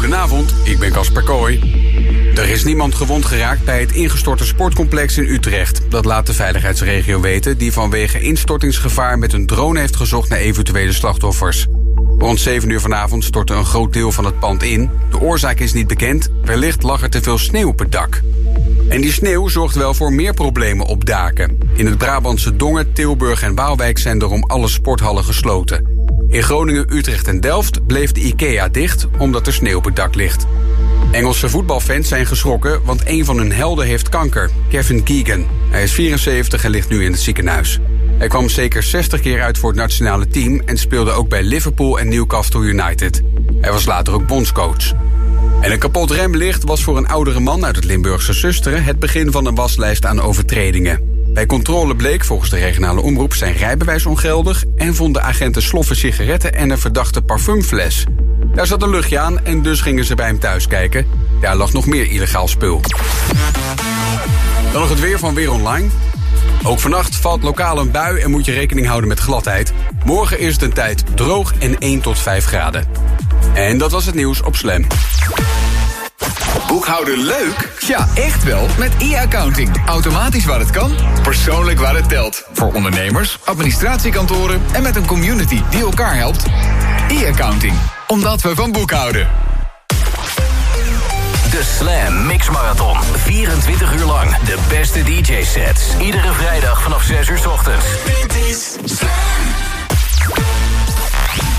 Goedenavond, ik ben Casper Kooi. Er is niemand gewond geraakt bij het ingestorte sportcomplex in Utrecht. Dat laat de veiligheidsregio weten, die vanwege instortingsgevaar met een drone heeft gezocht naar eventuele slachtoffers. Rond 7 uur vanavond stortte een groot deel van het pand in. De oorzaak is niet bekend, wellicht lag er te veel sneeuw op het dak. En die sneeuw zorgt wel voor meer problemen op daken. In het Brabantse Dongen, Tilburg en Waalwijk zijn daarom alle sporthallen gesloten. In Groningen, Utrecht en Delft bleef de IKEA dicht omdat er sneeuw op het dak ligt. Engelse voetbalfans zijn geschrokken, want een van hun helden heeft kanker, Kevin Keegan. Hij is 74 en ligt nu in het ziekenhuis. Hij kwam zeker 60 keer uit voor het nationale team en speelde ook bij Liverpool en Newcastle United. Hij was later ook bondscoach. En een kapot remlicht was voor een oudere man uit het Limburgse Susteren het begin van een waslijst aan overtredingen. Bij controle bleek volgens de regionale omroep zijn rijbewijs ongeldig en vonden agenten sloffen sigaretten en een verdachte parfumfles. Daar zat een luchtje aan en dus gingen ze bij hem thuis kijken. Daar lag nog meer illegaal spul. Dan nog het weer van Weer Online. Ook vannacht valt lokaal een bui en moet je rekening houden met gladheid. Morgen is het een tijd droog en 1 tot 5 graden. En dat was het nieuws op Slam. Boekhouden leuk? Ja, echt wel. Met e-accounting. Automatisch waar het kan, persoonlijk waar het telt. Voor ondernemers, administratiekantoren en met een community die elkaar helpt. E-accounting. Omdat we van boekhouden. De Slam Mix Marathon. 24 uur lang. De beste DJ-sets. Iedere vrijdag vanaf 6 uur 's ochtends.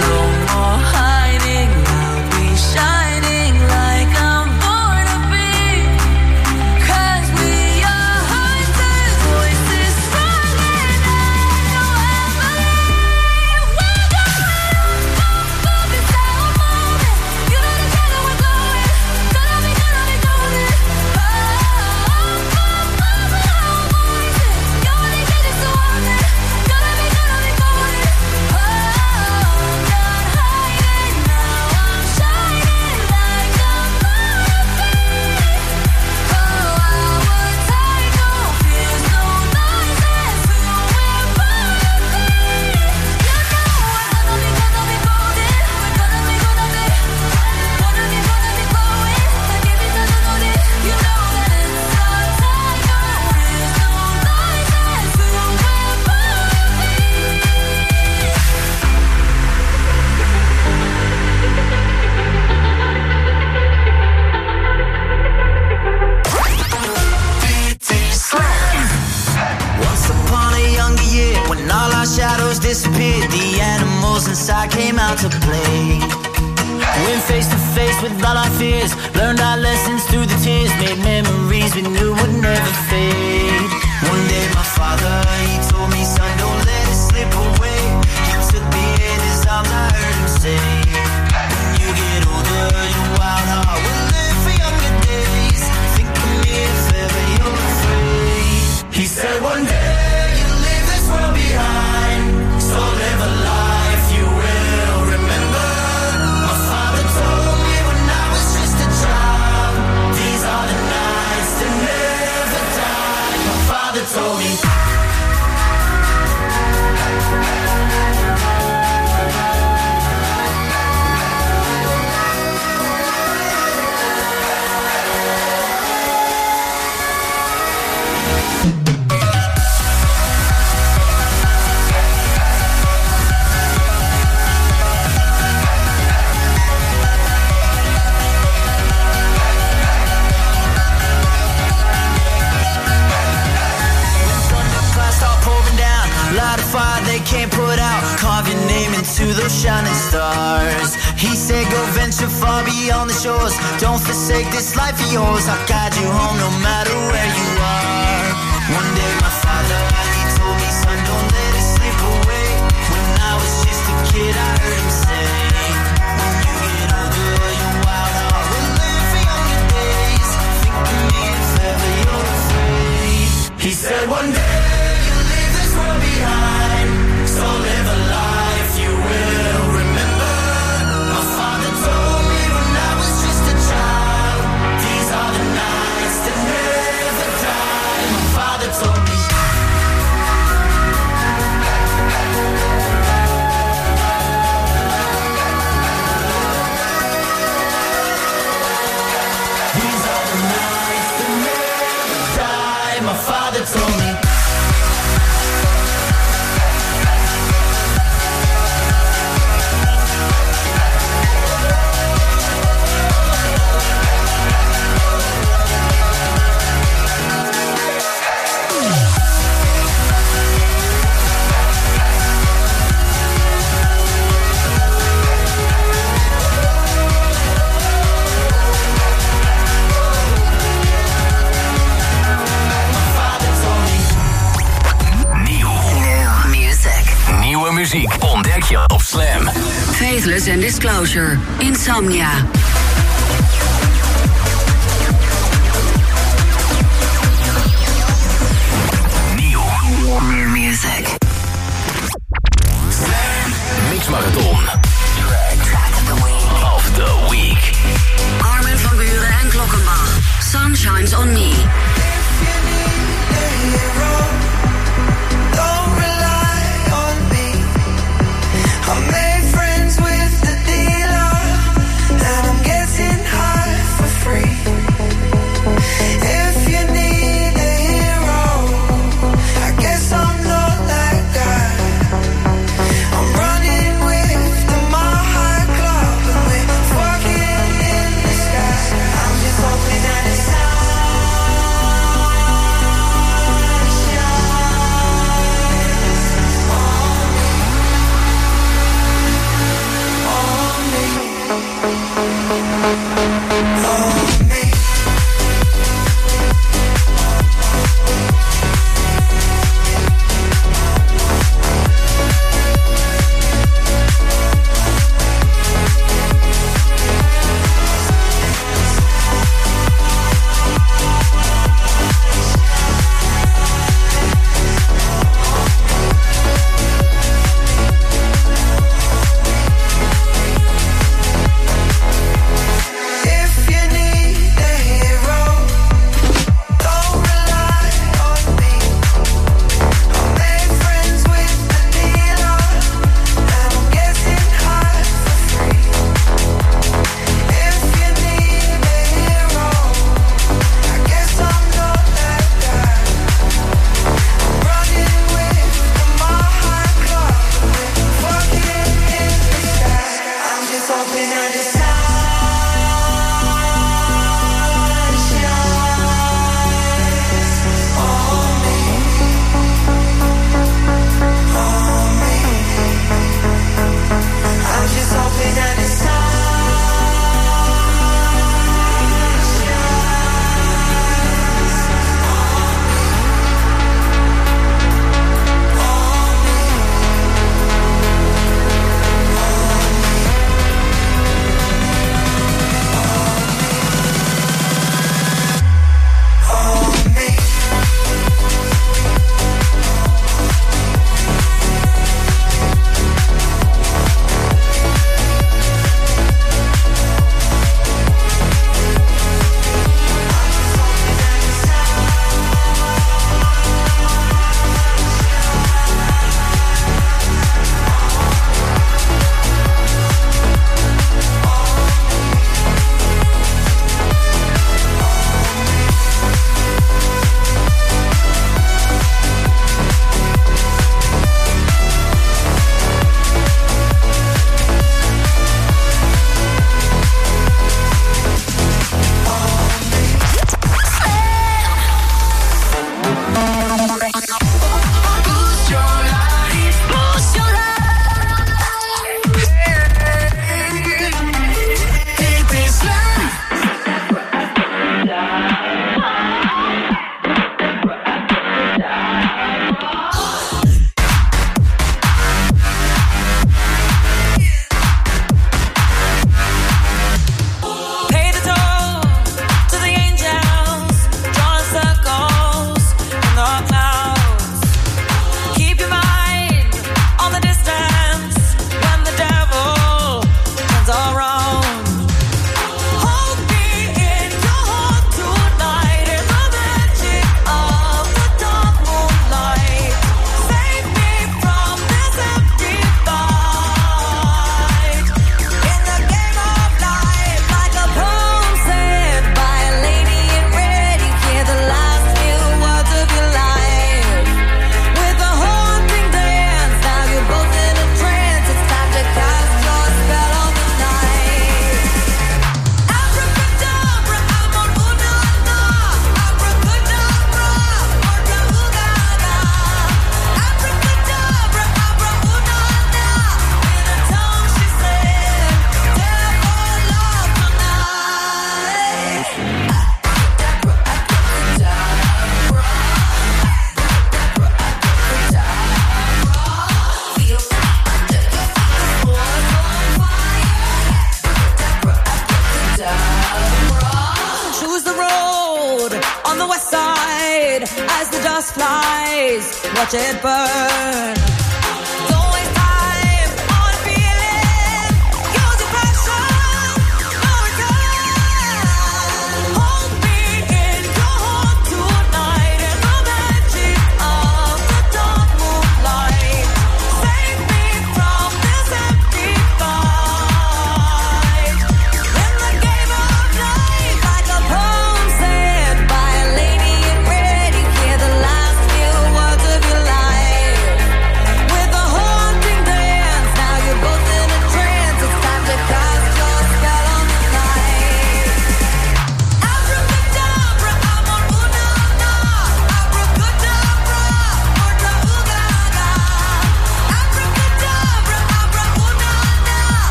No Faithless and Disclosure. Insomnia.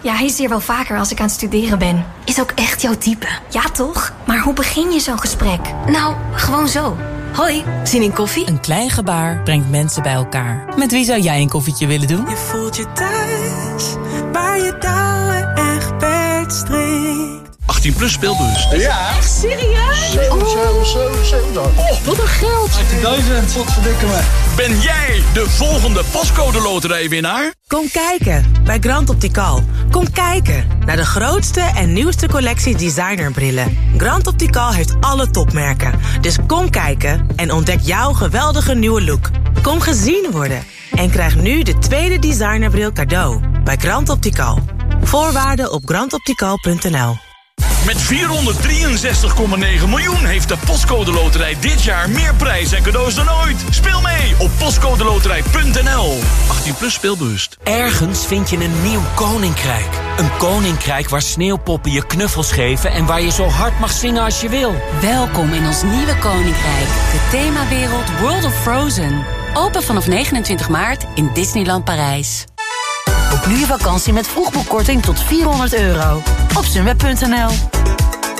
Ja, hij is hier wel vaker als ik aan het studeren ben. Is ook echt jouw type. Ja, toch? Maar hoe begin je zo'n gesprek? Nou, gewoon zo. Hoi, zin in koffie? Een klein gebaar brengt mensen bij elkaar. Met wie zou jij een koffietje willen doen? Je voelt je thuis, 18 plus speelbus. Ja. Echt serieus? 7, 7, 7, 7. Oh, wat een geld. 18.000. Wat verdikken me. Ben jij de volgende pascode loterijwinnaar? Kom kijken bij Grand Optical. Kom kijken naar de grootste en nieuwste collectie designerbrillen. Grand Optical heeft alle topmerken. Dus kom kijken en ontdek jouw geweldige nieuwe look. Kom gezien worden en krijg nu de tweede designerbril cadeau bij Grand Optical. Voorwaarden op grandoptical.nl Met 463,9 miljoen heeft de Postcode Loterij dit jaar meer prijs en cadeaus dan ooit. Speel mee op postcodeloterij.nl. 18 plus speelbewust. Ergens vind je een nieuw koninkrijk. Een koninkrijk waar sneeuwpoppen je knuffels geven en waar je zo hard mag zingen als je wil. Welkom in ons nieuwe koninkrijk, de themawereld World of Frozen. Open vanaf 29 maart in Disneyland Parijs. Boek nu je vakantie met vroegboekkorting tot 400 euro. Op sunweb.nl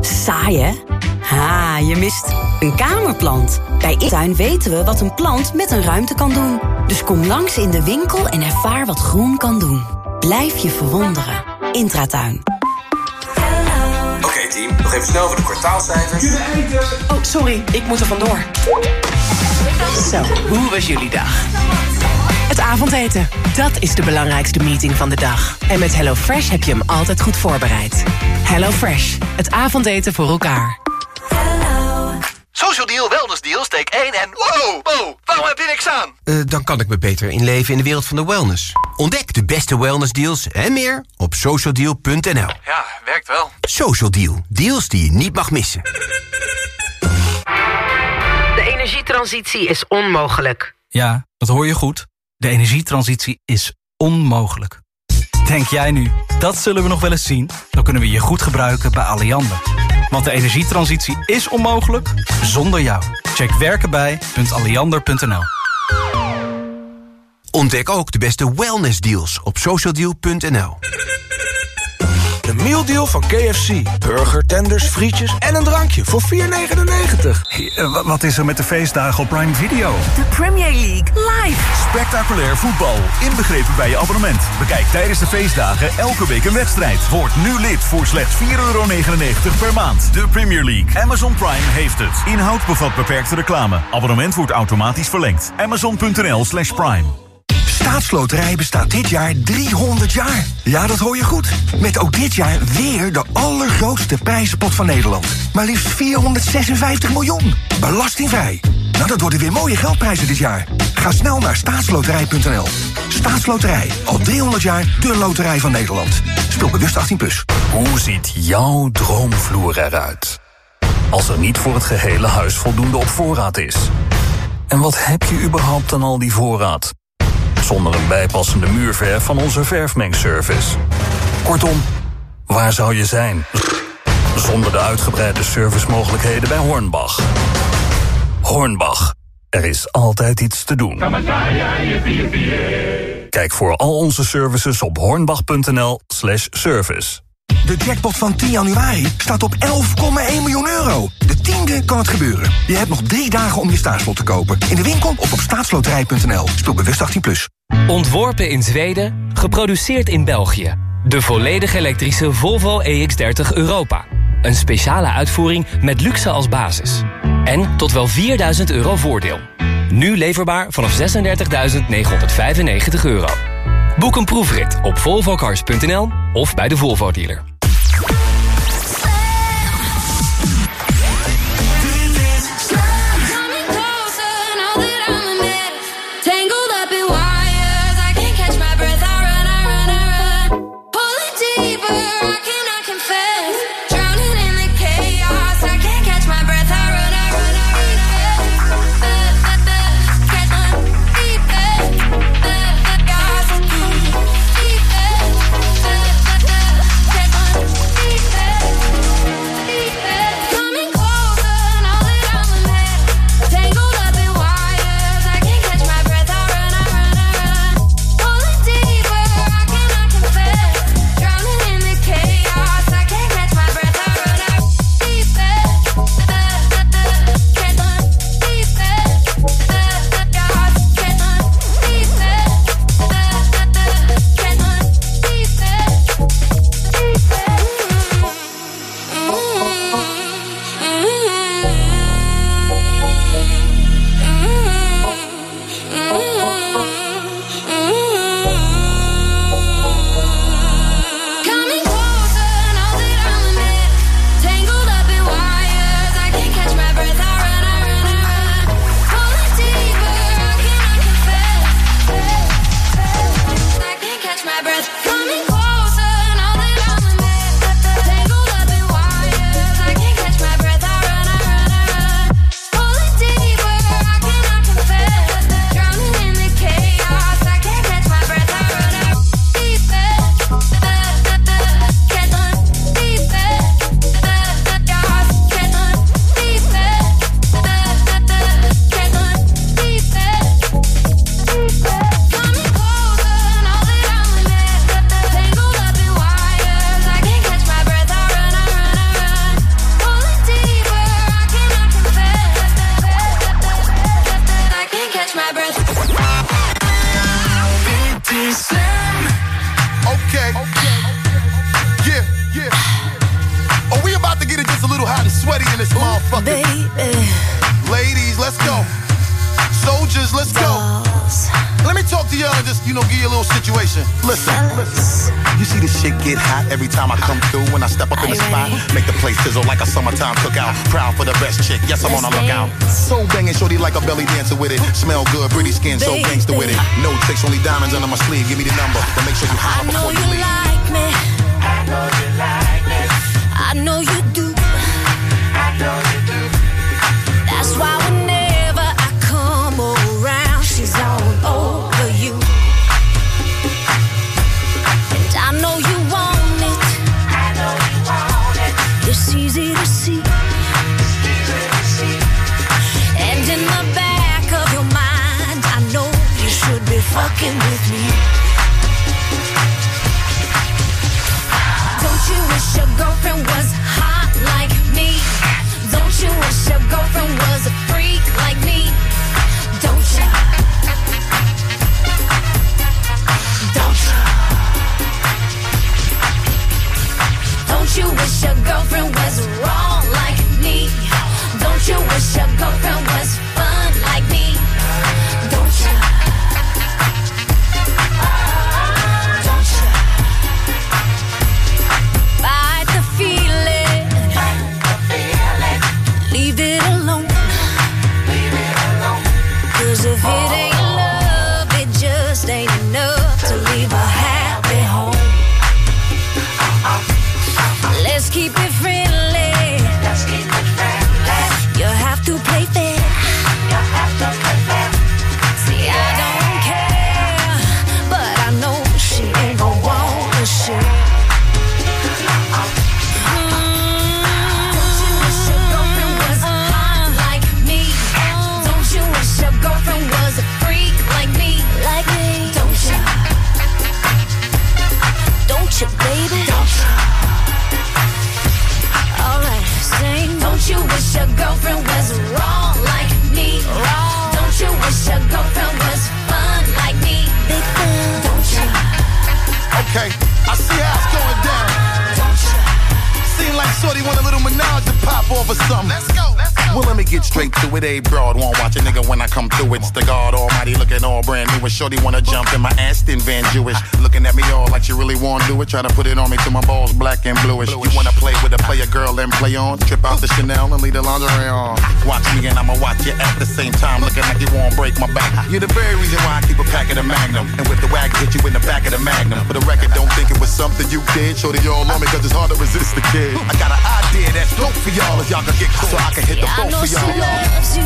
Saai, hè? Ha, je mist een kamerplant. Bij Intuin weten we wat een plant met een ruimte kan doen. Dus kom langs in de winkel en ervaar wat groen kan doen. Blijf je verwonderen. Intratuin. Oké team, nog even snel voor de kwartaalcijfers. Oh, sorry, ik moet er vandoor. Zo, hoe was jullie dag? Het avondeten, dat is de belangrijkste meeting van de dag. En met HelloFresh heb je hem altijd goed voorbereid. HelloFresh, het avondeten voor elkaar. Social Deal, Wellness Deal, steek 1 en... Wow, wow, waarom heb je niks aan? Eh, dan kan ik me beter inleven in de wereld van de wellness. Ontdek de beste wellnessdeals en meer op socialdeal.nl. Ja, werkt wel. Social Deal, deals die je niet mag missen. De energietransitie is onmogelijk. Ja, dat hoor je goed. De energietransitie is onmogelijk. Denk jij nu, dat zullen we nog wel eens zien? Dan kunnen we je goed gebruiken bij Alliander. Want de energietransitie is onmogelijk zonder jou. Check werkenbij.alliander.nl Ontdek ook de beste wellnessdeals op socialdeal.nl. De mealdeal van KFC. Burger, tenders, frietjes en een drankje voor 4,99. Wat is er met de feestdagen op Prime Video? De Premier League live. Spectaculair voetbal, inbegrepen bij je abonnement. Bekijk tijdens de feestdagen elke week een wedstrijd. Word nu lid voor slechts 4,99 per maand. De Premier League. Amazon Prime heeft het. Inhoud bevat beperkte reclame. Abonnement wordt automatisch verlengd. Amazon.nl slash prime. Staatsloterij bestaat dit jaar 300 jaar. Ja, dat hoor je goed. Met ook dit jaar weer de allergrootste prijzenpot van Nederland. Maar liefst 456 miljoen. Belastingvrij. Nou, dat worden weer mooie geldprijzen dit jaar. Ga snel naar staatsloterij.nl. Staatsloterij. Al 300 jaar de loterij van Nederland. Speel bewust 18+. Plus. Hoe ziet jouw droomvloer eruit? Als er niet voor het gehele huis voldoende op voorraad is. En wat heb je überhaupt aan al die voorraad? Zonder een bijpassende muurverf van onze verfmengservice. Kortom, waar zou je zijn? Zonder de uitgebreide servicemogelijkheden bij Hornbach. Hornbach, er is altijd iets te doen. Kijk voor al onze services op hornbach.nl slash service. De jackpot van 10 januari staat op 11,1 miljoen euro. De tiende kan het gebeuren. Je hebt nog drie dagen om je staatslot te kopen. In de winkel of op staatsloterij.nl. Speel bewust 18+. Plus. Ontworpen in Zweden, geproduceerd in België. De volledig elektrische Volvo EX30 Europa. Een speciale uitvoering met luxe als basis. En tot wel 4000 euro voordeel. Nu leverbaar vanaf 36.995 euro. Boek een proefrit op volvocars.nl of bij de Volvo dealer. broad won't watch a nigga when I come through. It's the God Almighty looking all brand new. And shorty wanna jump in my Aston Van Jewish. Looking at me all like she really wanna do it. Try to put it on me till my balls black and bluish. You wanna play with a player girl and play on? Trip out the Chanel and leave the lingerie on. Watch me and I'ma watch you at the same time. Looking like you won't break my back. You're the very reason why I keep a pack of the Magnum. And with the wag, hit you in the back of the Magnum. For the record, don't think it was something you did. Shorty all on me cause it's hard to resist the kid. I got an idea that's dope for y'all if y'all can get close, So I can hit the boat for y'all. Loves you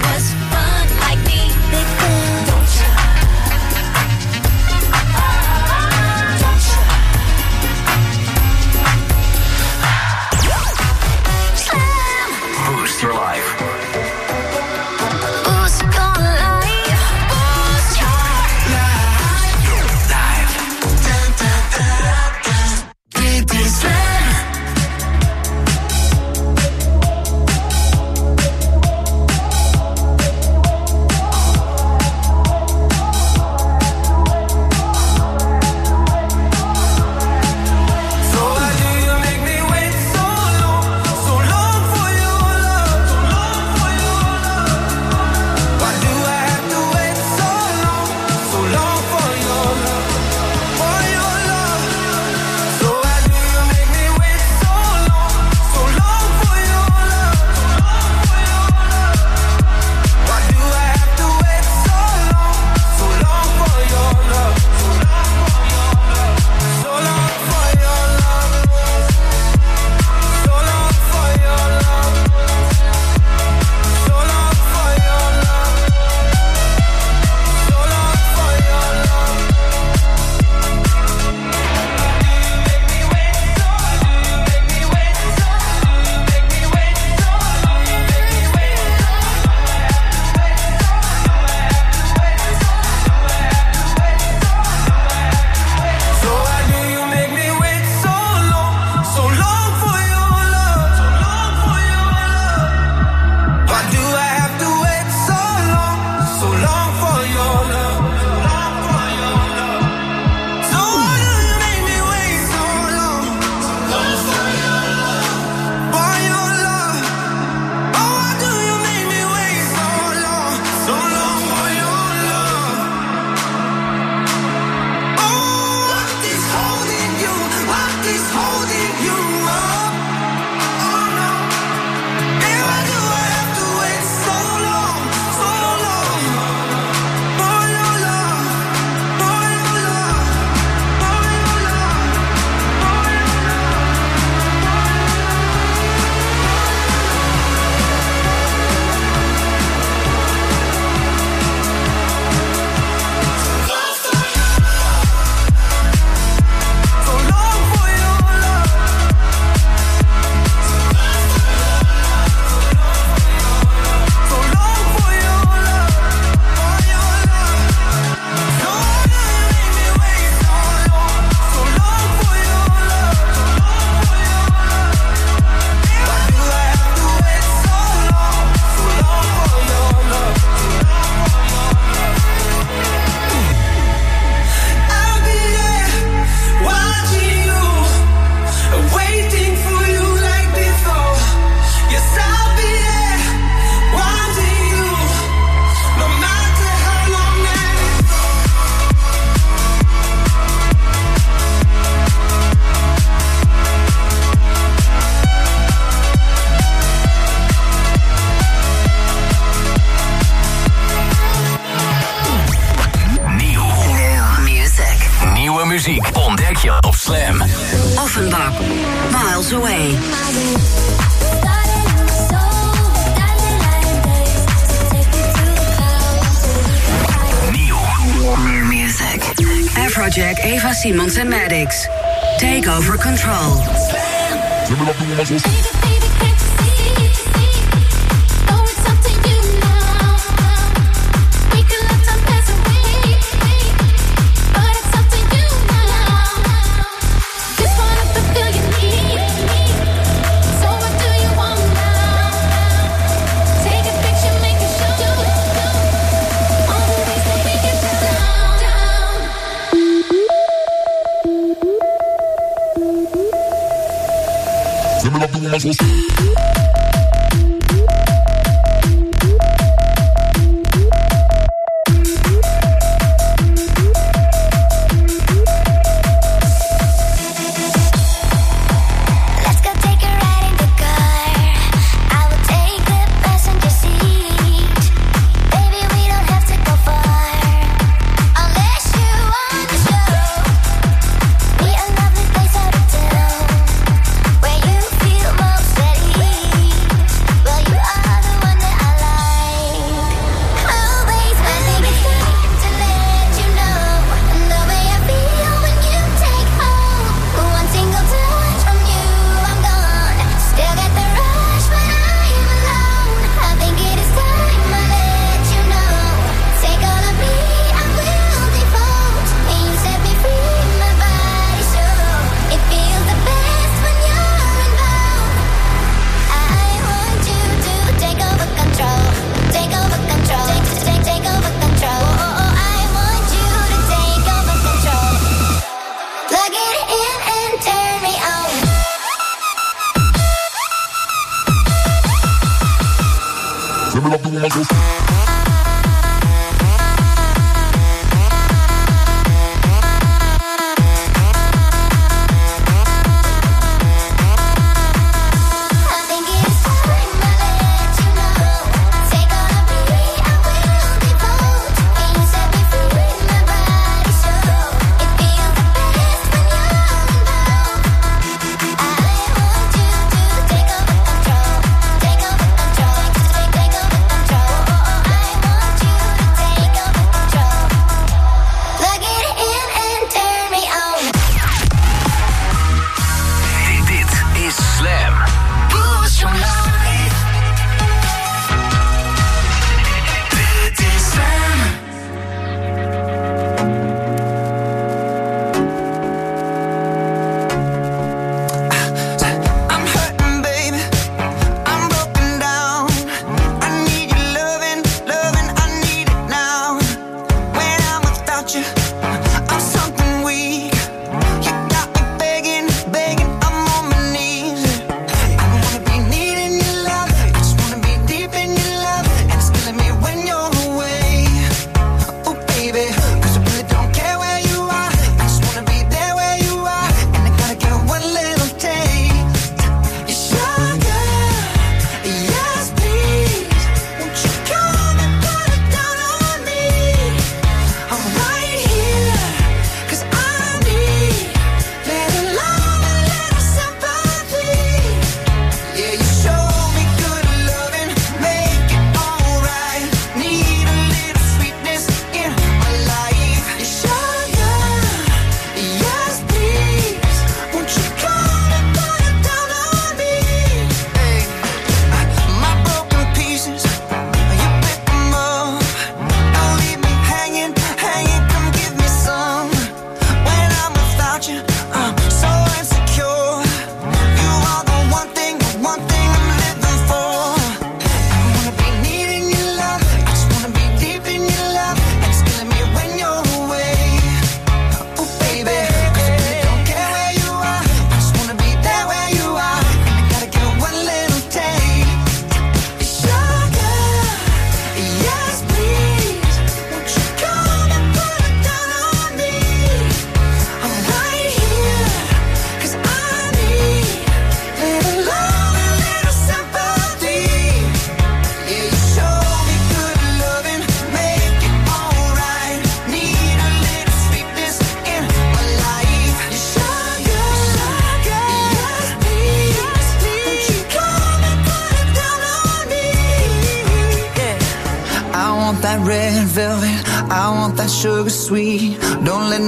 Cosmos.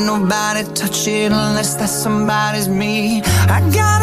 nobody touch it unless that somebody's me. I got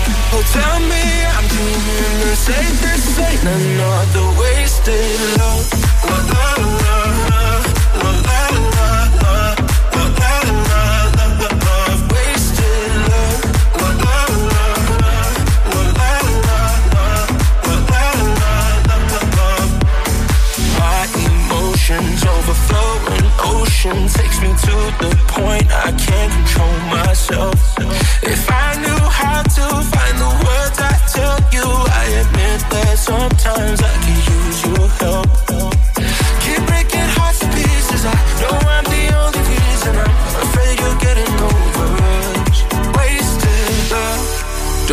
Oh, tell me I'm dreaming the safest thing Another wasted love, la, la, la. times I could use your help. Keep breaking hearts to pieces. I know I'm the only reason. I'm afraid you're getting over us. Wasted love.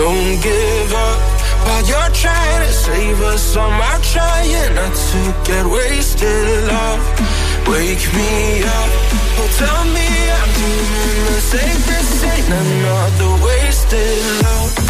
Don't give up while you're trying to save us. I'm trying not to get wasted. Love, wake me up. Tell me I'm the another wasted love.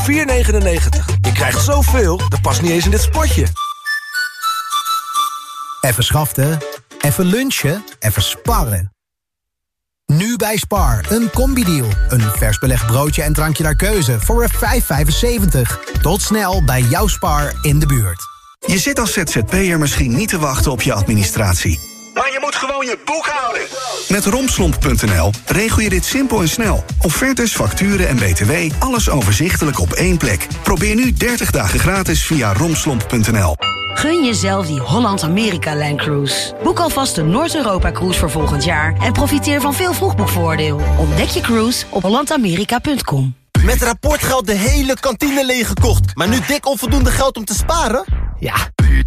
4,99. Je krijgt zoveel, dat past niet eens in dit spotje. Even schaften, even lunchen, even sparren. Nu bij Spar, een combi-deal. Een vers belegd broodje en drankje naar keuze voor 5,75. Tot snel bij jouw Spar in de buurt. Je zit als ZZP'er misschien niet te wachten op je administratie. Maar je moet gewoon je boek houden. Met romslomp.nl regel je dit simpel en snel. Offertes, facturen en btw, alles overzichtelijk op één plek. Probeer nu 30 dagen gratis via romslomp.nl. Gun jezelf die Holland-Amerika Land cruise. Boek alvast de Noord-Europa-cruise voor volgend jaar... en profiteer van veel vroegboekvoordeel. Ontdek je cruise op hollandamerika.com. Met rapport geld de hele kantine leeggekocht... maar nu dik onvoldoende geld om te sparen? Ja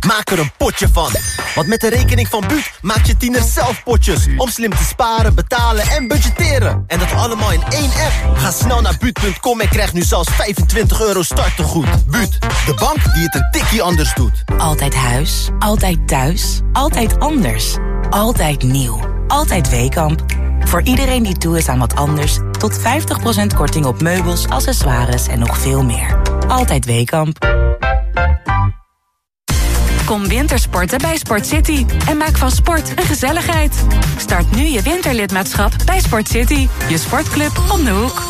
maak er een potje van. Want met de rekening van Buut maak je tiener zelf potjes. Om slim te sparen, betalen en budgetteren. En dat allemaal in één app. Ga snel naar Buut.com en krijg nu zelfs 25 euro startegoed. Buut, de bank die het een tikje anders doet. Altijd huis, altijd thuis, altijd anders. Altijd nieuw, altijd Weekamp. Voor iedereen die toe is aan wat anders... tot 50% korting op meubels, accessoires en nog veel meer. Altijd Weekamp. Kom wintersporten bij Sport City en maak van sport een gezelligheid. Start nu je winterlidmaatschap bij Sport City, je sportclub om de hoek.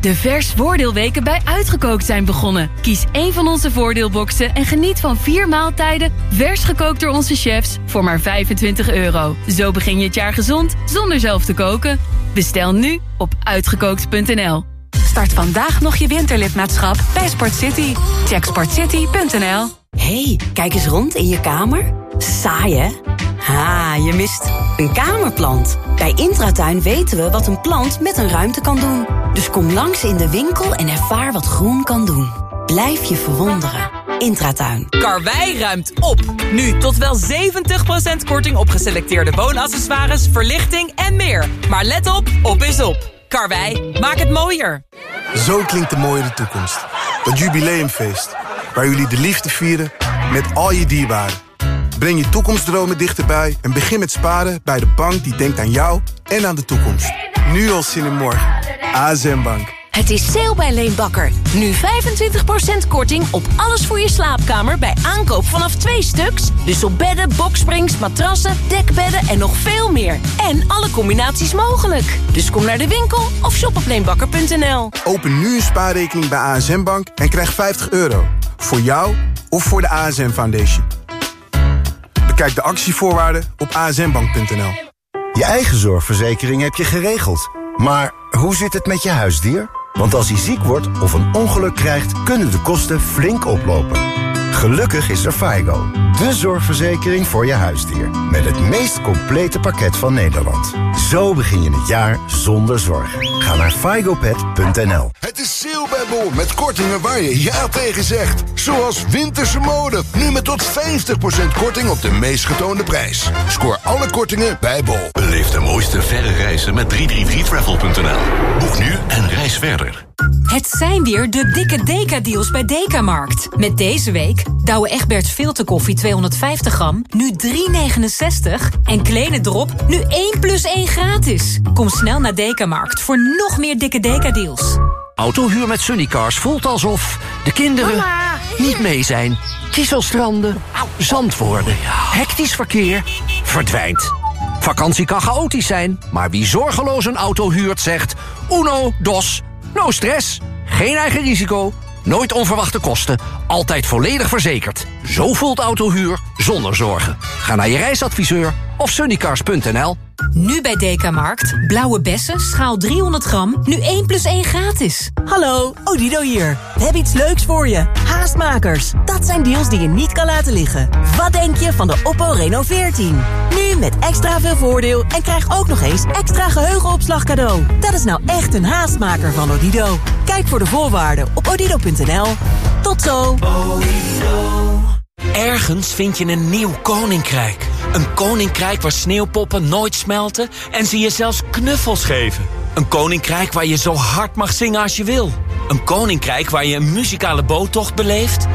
De vers voordeelweken bij Uitgekookt zijn begonnen. Kies één van onze voordeelboxen en geniet van vier maaltijden... vers gekookt door onze chefs voor maar 25 euro. Zo begin je het jaar gezond zonder zelf te koken. Bestel nu op uitgekookt.nl. Start vandaag nog je winterlidmaatschap bij Sport City. Check sportcity.nl. hey, kijk eens rond in je kamer. Saai, hè? Ha, je mist een kamerplant. Bij Intratuin weten we wat een plant met een ruimte kan doen. Dus kom langs in de winkel en ervaar wat groen kan doen. Blijf je verwonderen. Intratuin. Karwei ruimt op. Nu tot wel 70% korting op geselecteerde woonaccessoires, verlichting en meer. Maar let op, op is op. Karwei, maak het mooier. Zo klinkt de mooiere toekomst. Het jubileumfeest. Waar jullie de liefde vieren met al je dierbaren. Breng je toekomstdromen dichterbij en begin met sparen bij de bank die denkt aan jou en aan de toekomst. Nu al zin in morgen. ASM Bank. Het is sale bij Leenbakker. Nu 25% korting op alles voor je slaapkamer bij aankoop vanaf twee stuks. Dus op bedden, boksprings, matrassen, dekbedden en nog veel meer. En alle combinaties mogelijk. Dus kom naar de winkel of shop op leenbakker.nl. Open nu een spaarrekening bij ASM Bank en krijg 50 euro. Voor jou of voor de ASM Foundation. Bekijk de actievoorwaarden op asmbank.nl. Je eigen zorgverzekering heb je geregeld. Maar hoe zit het met je huisdier? Want als hij ziek wordt of een ongeluk krijgt, kunnen de kosten flink oplopen. Gelukkig is er FIGO, de zorgverzekering voor je huisdier. Met het meest complete pakket van Nederland. Zo begin je het jaar zonder zorgen. Ga naar figopet.nl Het is sale bij Bol met kortingen waar je ja tegen zegt. Zoals winterse mode. Nu met tot 50% korting op de meest getoonde prijs. Scoor alle kortingen bij Bol. Beleef de mooiste verre reizen met 333travel.nl. Boek nu en reis verder. Het zijn weer de dikke Deka-deals bij Dekamarkt. Met deze week Douwe Egberts filterkoffie 250 gram, nu 3,69. En Kleine Drop, nu 1 plus 1 gratis. Kom snel naar Dekamarkt voor nog meer dikke Deka-deals. Autohuur met Sunnycars voelt alsof de kinderen niet mee zijn. Kieselstranden, zand worden, hectisch verkeer, verdwijnt. Vakantie kan chaotisch zijn, maar wie zorgeloos een auto huurt zegt... uno, dos, no stress, geen eigen risico, nooit onverwachte kosten, altijd volledig verzekerd. Zo voelt autohuur zonder zorgen. Ga naar je reisadviseur of sunnycars.nl. Nu bij Dekamarkt. Blauwe bessen, schaal 300 gram, nu 1 plus 1 gratis. Hallo, Odido hier. We hebben iets leuks voor je. Haastmakers. Dat zijn deals die je niet kan laten liggen. Wat denk je van de Oppo Reno 14? Nu met extra veel voordeel en krijg ook nog eens extra geheugenopslag cadeau. Dat is nou echt een haastmaker van Odido. Kijk voor de voorwaarden op odido.nl. Tot zo. Ergens vind je een nieuw koninkrijk. Een koninkrijk waar sneeuwpoppen nooit smelten en ze je zelfs knuffels geven. Een koninkrijk waar je zo hard mag zingen als je wil. Een koninkrijk waar je een muzikale boottocht beleeft,